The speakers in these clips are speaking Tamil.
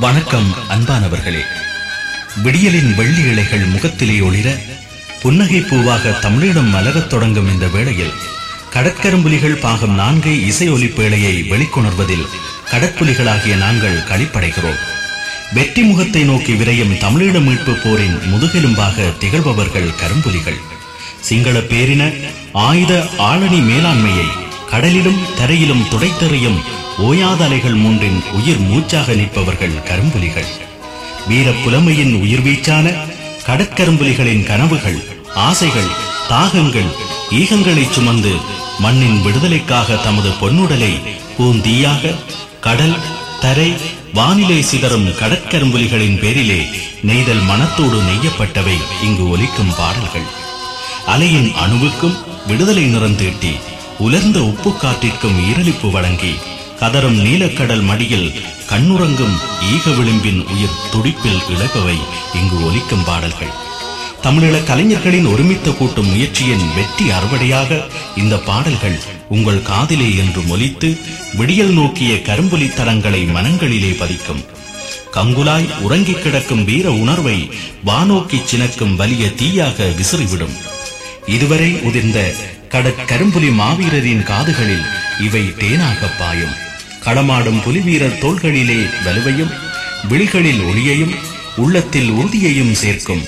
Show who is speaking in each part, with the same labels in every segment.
Speaker 1: வணக்கம் அன்பானவர்களே. விடியலின் வெள்ளி இலைகள் முகத்திலே ஒளிர புன்னகை பூவாக தமிழிடம் மலரத் தொடங்கும் இந்த வேளையில் கடற்கரும்புலிகள் பாகம் நான்கை இசை ஒலிப்பேழையை வெளிக்கொணர்வதில் கடற்புலிகளாகிய நாங்கள் களிப்படைகிறோம். வெற்றி முகத்தை நோக்கி விரையும் தமிழீழ மீட்பு போரின் முதுகெலும்பாக திகழ்பவர்கள் கரும்புலிகள். சிங்கள பேரின ஆயுத ஆளணி மேலாண்மையை கடலிலும் தரையிலும் துடைத்தெறியும் ஓயாத அலைகள் மூன்றின் உயிர் மூச்சாக நிற்பவர்கள் கரும்புலிகள். வீர புலமையின் உயிர்வீச்சான கடற்கரும்புலிகளின் கனவுகள் ஆசைகள் தாகங்கள் ஈகங்களை சுமந்து மண்ணின் விடுதலைக்காக தமது பொன்னுடலை பூந்தீயாக கடல் தரை வானிலை சிதறும் கடற்கரும்புலிகளின் பேரிலே நெய்தல் மனத்தோடு நெய்யப்பட்டவை இங்கு ஒலிக்கும் பாடல்கள். அலையின் அணுவுக்கும் விடுதலை நிறந்தீட்டி உலர்ந்த உப்பு காற்றிற்கும் ஈரலிப்பு வழங்கி கதரும் நீலக்கடல் மடியில் கண்ணுறங்கும் ஈக விளிம்பின் உயிர் துடிப்பில் இழப்பவை இங்கு ஒலிக்கும் பாடல்கள். தமிழீழ கலைஞர்களின் ஒருமித்த கூட்டும் முயற்சியின் வெற்றி அறுவடையாக இந்த பாடல்கள் உங்கள் காதிலே என்று மொழித்து விடியல் நோக்கிய கரும்புலி தரங்களை மனங்களிலே பதிக்கும். கங்குலாய் உறங்கிக் கிடக்கும் வீர உணர்வை வானோக்கி சினக்கும் வலிய தீயாக விசிறிவிடும். இதுவரை உதிர்ந்த கடற்கரும்புலி மாவீரரின் காதுகளில் இவை தேனாக பாயும். களமாடும் புலிவீரர் தோள்களிலே வலுவையும் விழிகளில் ஒளியையும் உள்ளத்தில் உறுதியையும் சேர்க்கும்.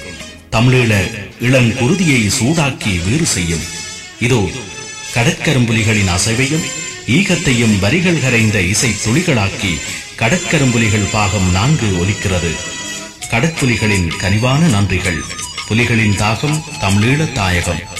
Speaker 1: தமிழீழ இளங்குருதியை சூடாக்கி வீறு செய்யும். இதோ கடற்கரும்புலிகளின் அசைவையும் ஈகத்தையும் வரிகள் கரைந்த இசை துளிகளாக்கி கடற்கரும்புலிகள் பாகம் நான்கு ஒலிக்கிறது. கடற்புலிகளின் கனிவான நன்றிகள். புலிகளின் தாகம் தமிழீழ தாயகம்.